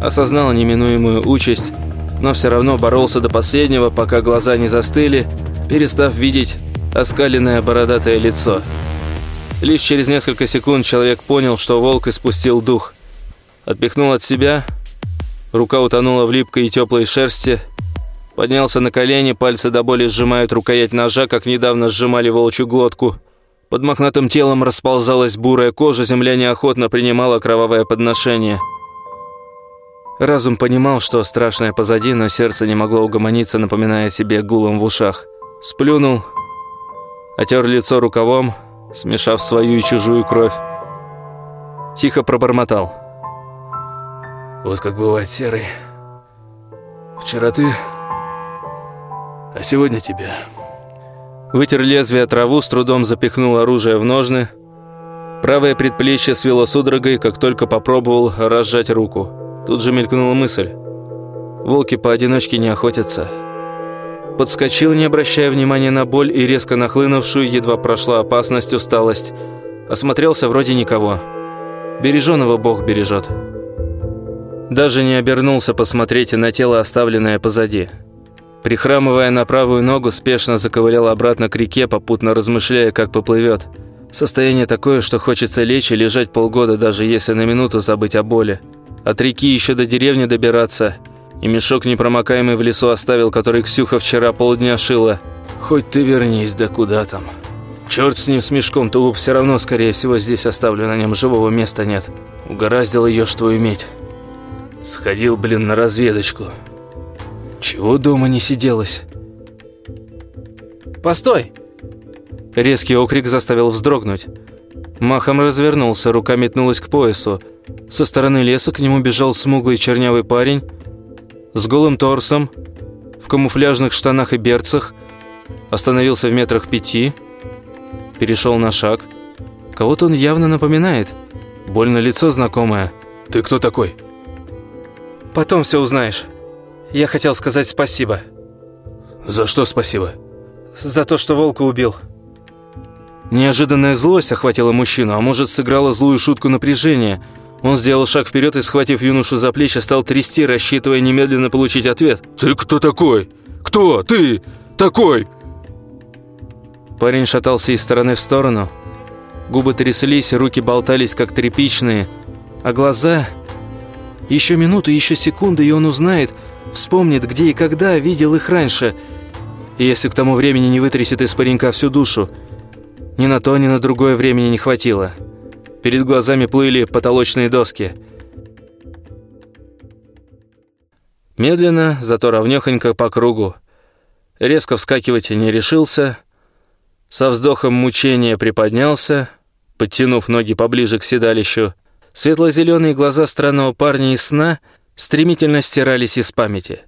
Speaker 1: осознал неминуемую участь, но все равно боролся до последнего, пока глаза не застыли, перестав видеть оскаленное бородатое лицо. Лишь через несколько секунд человек понял, что волк испустил дух. Отпихнул от себя, рука утонула в липкой и теплой шерсти, поднялся на колени, пальцы до боли сжимают рукоять ножа, как недавно сжимали волчью глотку. Под мохнатым телом расползалась бурая кожа, земля неохотно принимала кровавое подношение. Разум понимал, что страшное позади, но сердце не могло угомониться, напоминая себе гулом в ушах. Сплюнул, отер лицо рукавом, смешав свою и чужую кровь. Тихо пробормотал.
Speaker 2: «Вот как бывает, Серый. Вчера ты, а сегодня тебя».
Speaker 1: Вытер лезвие траву, с трудом запихнул оружие в ножны. Правое предплечье свело судорогой, как только попробовал разжать руку. Тут же мелькнула мысль. Волки поодиночке не охотятся. Подскочил, не обращая внимания на боль и резко нахлынувшую, едва прошла опасность, усталость. Осмотрелся, вроде никого. Береженого Бог бережет. Даже не обернулся посмотреть на тело, оставленное позади. Прихрамывая на правую ногу, спешно заковылял обратно к реке, попутно размышляя, как поплывет. Состояние такое, что хочется лечь и лежать полгода, даже если на минуту забыть о боли. От реки еще до деревни добираться – и мешок непромокаемый в лесу оставил, который Ксюха вчера полдня шила. Хоть ты вернись, да куда там. Черт с ним, с мешком, тулуп все равно, скорее всего, здесь оставлю, на нем живого места нет. Угораздило ее что иметь. Сходил, блин, на разведочку. Чего дома не сиделось?
Speaker 3: «Постой!»
Speaker 1: Резкий окрик заставил вздрогнуть. Махом развернулся, рука метнулась к поясу. Со стороны леса к нему бежал смуглый чернявый парень, с голым торсом, в камуфляжных штанах и берцах, остановился в метрах пяти, перешел на шаг. Кого-то он явно напоминает. Больно лицо знакомое.
Speaker 2: «Ты кто такой?»
Speaker 3: «Потом все узнаешь. Я хотел сказать спасибо».
Speaker 2: «За что спасибо?»
Speaker 3: «За то, что волка убил».
Speaker 1: Неожиданная злость охватила мужчину, а может, сыграла злую шутку напряжения – он сделал шаг вперед и, схватив юношу за плечи, стал трясти, рассчитывая немедленно получить ответ.
Speaker 2: «Ты кто такой? Кто ты такой?»
Speaker 1: Парень шатался из стороны в сторону. Губы тряслись, руки болтались, как тряпичные. А глаза... Еще минуту, еще секунды, и он узнает, вспомнит, где и когда видел их раньше. Если к тому времени не вытрясет из паренька всю душу. Ни на то, ни на другое времени не хватило. Перед глазами плыли потолочные доски. Медленно, зато ровнёхонько по кругу. Резко вскакивать не решился. Со вздохом мучения приподнялся, подтянув ноги поближе к седалищу. Светло-зеленые глаза странного парня из сна стремительно стирались из памяти.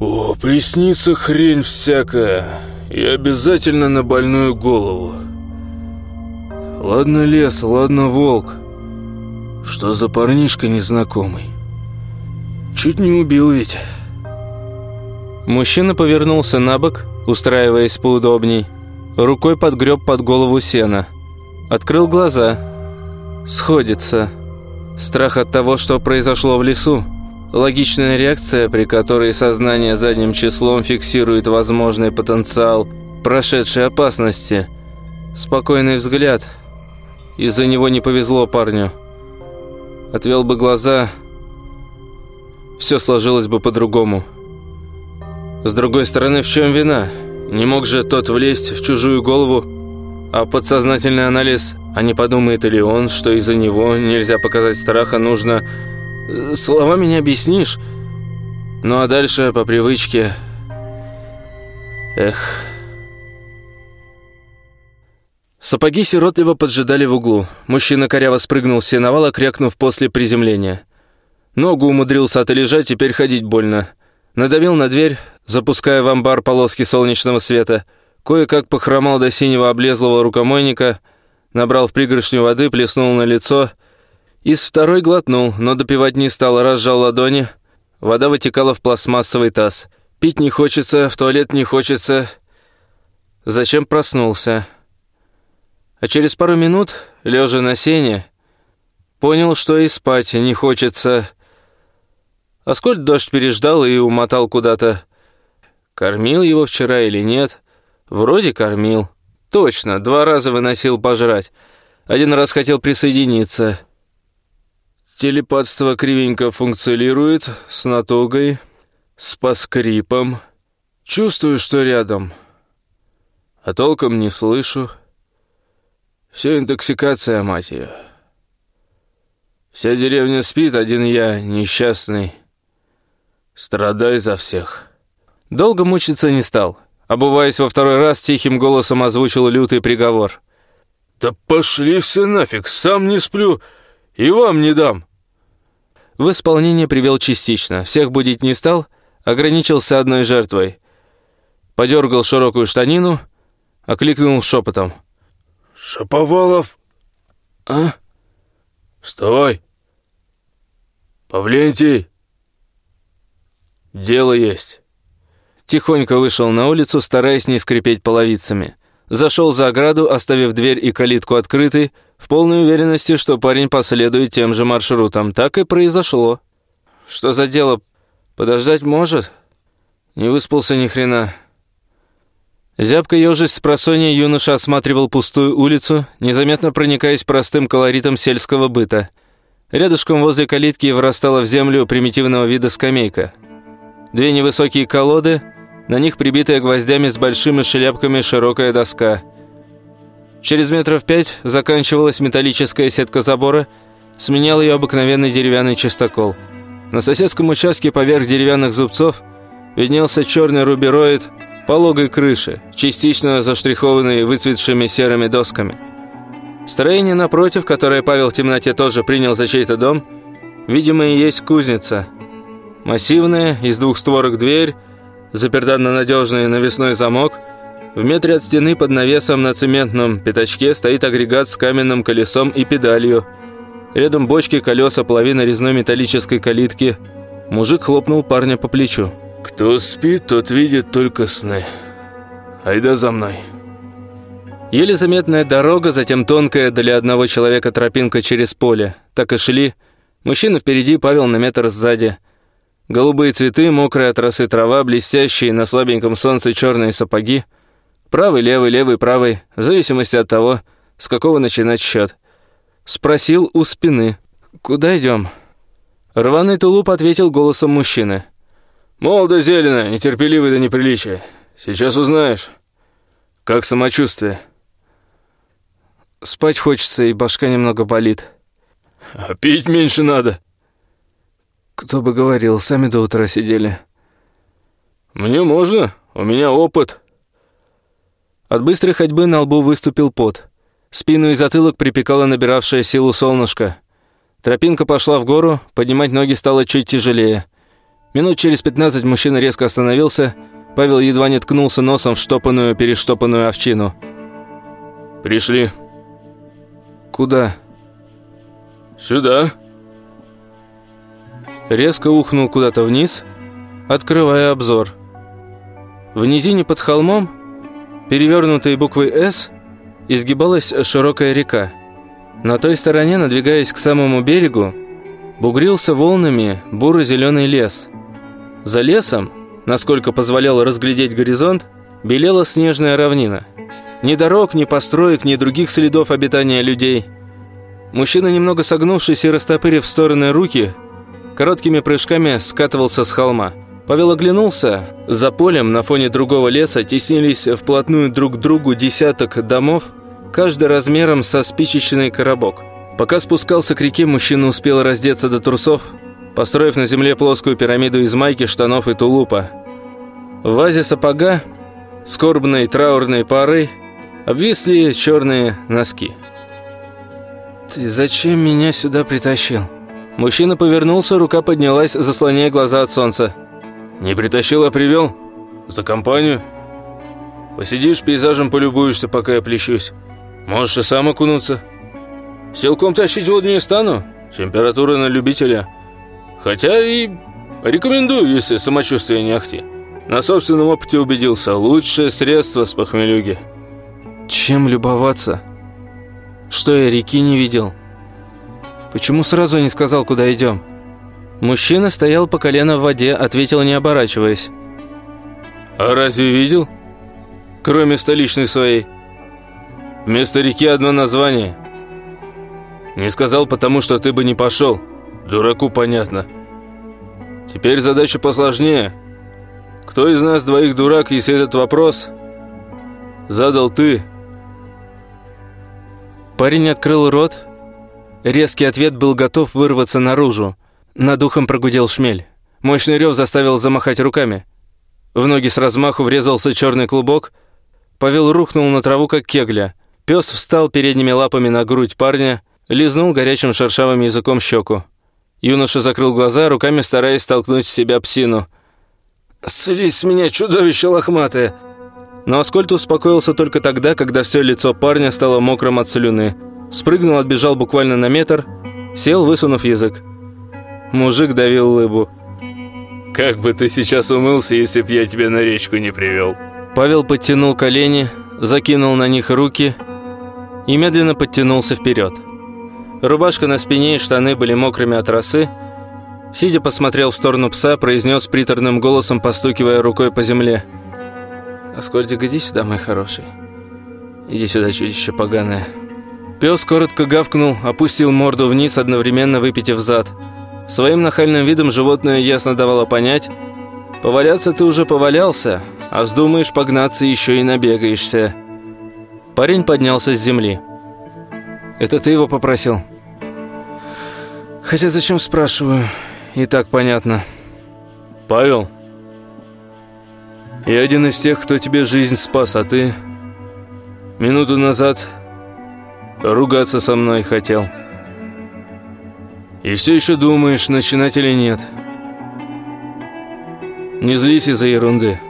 Speaker 2: «О, приснится хрень всякая, и обязательно на больную голову». Ладно лес, ладно волк. Что за парнишка незнакомый? Чуть не убил ведь.
Speaker 1: Мужчина повернулся на бок, устраиваясь поудобней. Рукой подгреб под голову сена. Открыл глаза. Сходится. Страх от того, что произошло в лесу. Логичная реакция, при которой сознание задним числом фиксирует возможный потенциал прошедшей опасности. Спокойный взгляд. Из-за него не повезло парню. Отвел бы глаза, все сложилось бы по-другому. С другой стороны, в чем вина? Не мог же тот влезть в чужую голову, а подсознательный анализ, а не подумает ли он, что из-за него нельзя показать страха, нужно... Э, словами не объяснишь. Ну а дальше, по привычке... Эх... Сапоги сиротливо поджидали в углу. Мужчина коряво спрыгнул с сеновала, крякнув после приземления. Ногу умудрился отлежать, теперь ходить больно. Надавил на дверь, запуская в амбар полоски солнечного света. Кое-как похромал до синего облезлого рукомойника, набрал в пригоршню воды, плеснул на лицо. Из второй глотнул, но допивать не стал, разжал ладони. Вода вытекала в пластмассовый таз. Пить не хочется, в туалет не хочется. Зачем проснулся? А через пару минут, лежа на сене, понял, что и спать не хочется. Аскольд дождь переждал и умотал куда-то. Кормил его вчера или нет? Вроде кормил. Точно, два раза выносил пожрать. Один раз хотел присоединиться. Телепатство кривенько функционирует, с натугой, с поскрипом. Чувствую, что рядом. А толком не слышу. Все интоксикация, мать ее. Вся деревня спит, один я, несчастный. Страдай за всех». Долго мучиться не стал. Обуваясь во второй раз, тихим голосом озвучил лютый приговор.
Speaker 2: «Да пошли все нафиг, сам не сплю и вам не дам!»
Speaker 1: В исполнение привел частично. Всех будить не стал, ограничился одной жертвой. Подергал широкую штанину, окликнул шепотом.
Speaker 2: «Шаповалов!»
Speaker 1: «А?»
Speaker 2: «Вставай!» «Павлентий!» «Дело есть».
Speaker 1: Тихонько вышел на улицу, стараясь не скрипеть половицами. Зашел за ограду, оставив дверь и калитку открытой, в полной уверенности, что парень последует тем же маршрутом. Так и произошло. Что за дело? Подождать может? Не выспался ни хрена. Зябко ежись с просонья юноша осматривал пустую улицу, незаметно проникаясь простым колоритом сельского быта. Рядышком возле калитки вырастала в землю примитивного вида скамейка – Две невысокие колоды, на них прибитая гвоздями с большими шляпками широкая доска. Через метров пять заканчивалась металлическая сетка забора, сменял ее обыкновенный деревянный чистокол. На соседском участке поверх деревянных зубцов виднелся черный рубероид пологой крыши, частично заштрихованный выцветшими серыми досками. Строение напротив, которое Павел в темноте тоже принял за чей-то дом, видимо, и есть кузница – Массивная, из двух створок дверь, заперта на надежный навесной замок. В метре от стены под навесом на цементном пятачке стоит агрегат с каменным колесом и педалью. Рядом бочки, колеса, половина резной металлической калитки. Мужик хлопнул парня по плечу.
Speaker 2: «Кто спит, тот видит только сны. Айда за мной».
Speaker 1: Еле заметная дорога, затем тонкая для одного человека тропинка через поле. Так и шли. Мужчина впереди, Павел на метр сзади. Голубые цветы, мокрая от росы трава, блестящие на слабеньком солнце черные сапоги. Правый, левый, левый, правый, в зависимости от того, с какого начинать счет. Спросил у спины. «Куда идем?» Рваный тулуп ответил голосом мужчины.
Speaker 2: «Молодо зелено, нетерпеливый до неприличия. Сейчас узнаешь. Как самочувствие?»
Speaker 1: «Спать хочется, и башка немного болит».
Speaker 2: «А пить меньше надо»,
Speaker 1: «Кто бы говорил, сами до утра сидели».
Speaker 2: «Мне можно, у меня опыт».
Speaker 1: От быстрой ходьбы на лбу выступил пот. Спину и затылок припекало набиравшее силу солнышко. Тропинка пошла в гору, поднимать ноги стало чуть тяжелее. Минут через пятнадцать мужчина резко остановился. Павел едва не ткнулся носом в штопанную, перештопанную овчину.
Speaker 2: «Пришли».
Speaker 1: «Куда?»
Speaker 2: «Сюда».
Speaker 1: Резко ухнул куда-то вниз, открывая обзор. В низине под холмом, перевернутые буквы «С», изгибалась широкая река. На той стороне, надвигаясь к самому берегу, бугрился волнами буро-зеленый лес. За лесом, насколько позволял разглядеть горизонт, белела снежная равнина. Ни дорог, ни построек, ни других следов обитания людей. Мужчина, немного согнувшись и растопырив стороны руки, короткими прыжками скатывался с холма. Павел оглянулся. За полем на фоне другого леса теснились вплотную друг к другу десяток домов, каждый размером со спичечный коробок. Пока спускался к реке, мужчина успел раздеться до трусов, построив на земле плоскую пирамиду из майки, штанов и тулупа. В вазе сапога, скорбной траурной пары, обвисли черные носки.
Speaker 3: «Ты зачем меня сюда притащил?»
Speaker 1: Мужчина повернулся, рука поднялась, заслоняя глаза от солнца.
Speaker 2: «Не притащил, а привел? За компанию? Посидишь, пейзажем полюбуешься, пока я плещусь. Можешь и сам окунуться. Силком тащить воду не стану, температура на любителя. Хотя и рекомендую, если самочувствие не ахти. На собственном опыте убедился, лучшее средство с похмелюги».
Speaker 1: «Чем любоваться? Что я реки не видел?» Почему сразу не сказал, куда идем?» Мужчина стоял по колено в воде, ответил, не оборачиваясь.
Speaker 2: «А разве видел? Кроме столичной своей. Вместо реки одно название. Не сказал, потому что ты бы не пошел. Дураку понятно. Теперь задача посложнее. Кто из нас двоих дурак, если этот вопрос задал ты?»
Speaker 1: Парень открыл рот, Резкий ответ был готов вырваться наружу. Над ухом прогудел шмель. Мощный рев заставил замахать руками. В ноги с размаху врезался черный клубок. Павел рухнул на траву, как кегля. Пес встал передними лапами на грудь парня, лизнул горячим шершавым языком щеку. Юноша закрыл глаза, руками стараясь столкнуть с себя псину.
Speaker 4: «Слизь с меня, чудовище лохматое!»
Speaker 1: Но Аскольд успокоился только тогда, когда все лицо парня стало мокрым от слюны. Спрыгнул, отбежал буквально на метр, сел, высунув язык. Мужик давил лыбу.
Speaker 2: «Как бы ты сейчас умылся, если б я тебя на речку не привел?»
Speaker 1: Павел подтянул колени, закинул на них руки и медленно подтянулся вперед. Рубашка на спине и штаны были мокрыми от росы. Сидя посмотрел в сторону пса, произнес приторным голосом, постукивая рукой по земле. «Аскольдик, иди сюда, мой хороший. Иди сюда, чудище поганое». Пес коротко гавкнул, опустил морду вниз, одновременно выпитив зад. Своим нахальным видом животное ясно давало понять, «Поваляться ты уже повалялся, а вздумаешь погнаться, еще и набегаешься». Парень поднялся с земли. «Это ты его попросил?» «Хотя зачем спрашиваю? И так понятно».
Speaker 2: «Павел, я один из тех, кто тебе жизнь спас, а ты...» Минуту назад ругаться со мной хотел. И все еще думаешь, начинать или нет. Не злись из-за ерунды.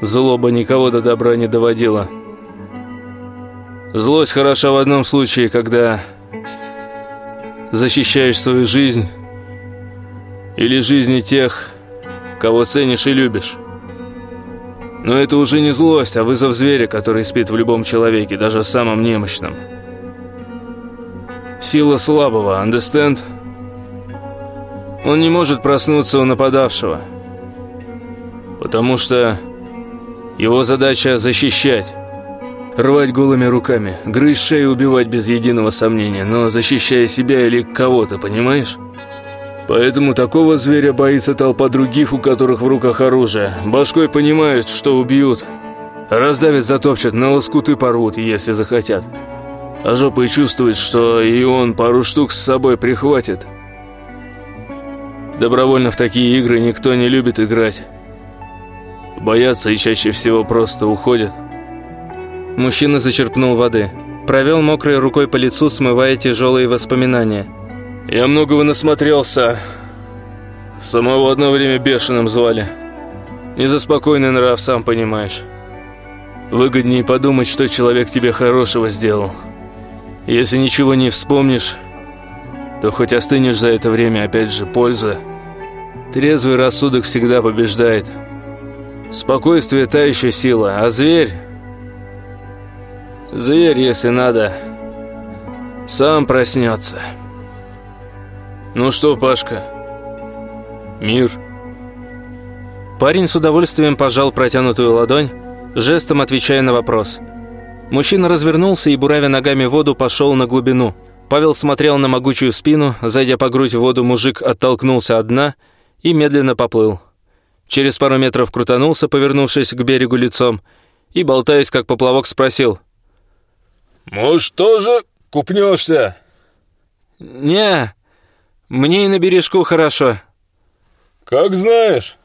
Speaker 2: Злоба никого до добра не доводила. Злость хороша в одном случае, когда защищаешь свою жизнь или жизни тех, кого ценишь и любишь. Но это уже не злость, а вызов зверя, который спит в любом человеке, даже самом немощном. Сила слабого, understand? Он не может проснуться у нападавшего. Потому что его задача защищать. Рвать голыми руками, грызть шею и убивать без единого сомнения, но защищая себя или кого-то, понимаешь? Поэтому такого зверя боится толпа других, у которых в руках оружие. Башкой понимают, что убьют. Раздавят, затопчат, на лоскуты порвут, если захотят. А жопой чувствует, что и он пару штук с собой прихватит. Добровольно в такие игры никто не любит играть. Боятся и чаще всего просто уходят.
Speaker 1: Мужчина зачерпнул воды. Провел мокрой рукой по лицу, смывая тяжелые воспоминания.
Speaker 2: Я многого насмотрелся. Самого одно время бешеным звали. Не за спокойный нрав, сам понимаешь. Выгоднее подумать, что человек тебе хорошего сделал. Если ничего не вспомнишь, то хоть остынешь за это время, опять же, польза. Трезвый рассудок всегда побеждает. Спокойствие – та еще сила, а зверь... Зверь, если надо, сам проснется. Ну что, Пашка, мир?»
Speaker 1: Парень с удовольствием пожал протянутую ладонь, жестом отвечая на вопрос. Мужчина развернулся и, буравя ногами воду, пошел на глубину. Павел смотрел на могучую спину, зайдя по грудь в воду, мужик оттолкнулся от дна и медленно поплыл. Через пару метров крутанулся, повернувшись к берегу лицом, и, болтаясь как поплавок, спросил.
Speaker 2: «Может, тоже купнешься?»
Speaker 1: «Не, мне и на бережку хорошо».
Speaker 2: «Как знаешь».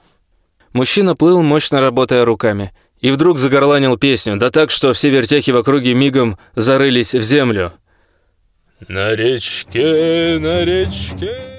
Speaker 1: Мужчина плыл, мощно работая руками, и вдруг загорланил песню, да так, что все вертяхи в округе мигом зарылись в землю.
Speaker 2: «На речке, на речке...»